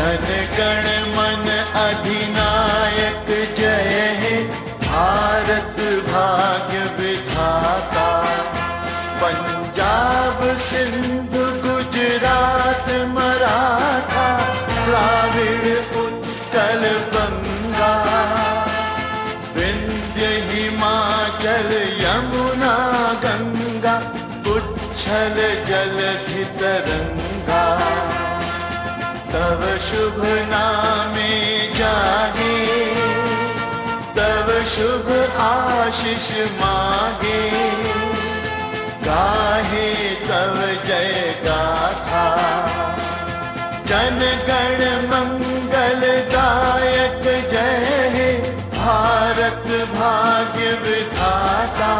जन गण मन अधिनायक जय हे। भारत भाग्य विधाता। पंजाब सिंध गुजरात मराठा, द्राविड उत्कल बंगा। विंध्य हिमाचल यमुना गंगा, उच्छल जलधि तरंगा तव शुभ नामे जागे, तव शुभ आशीष मागे। गाहे तव जय गाथा जन गण मंगल गायक जय हे, भारत भाग्य विधाता।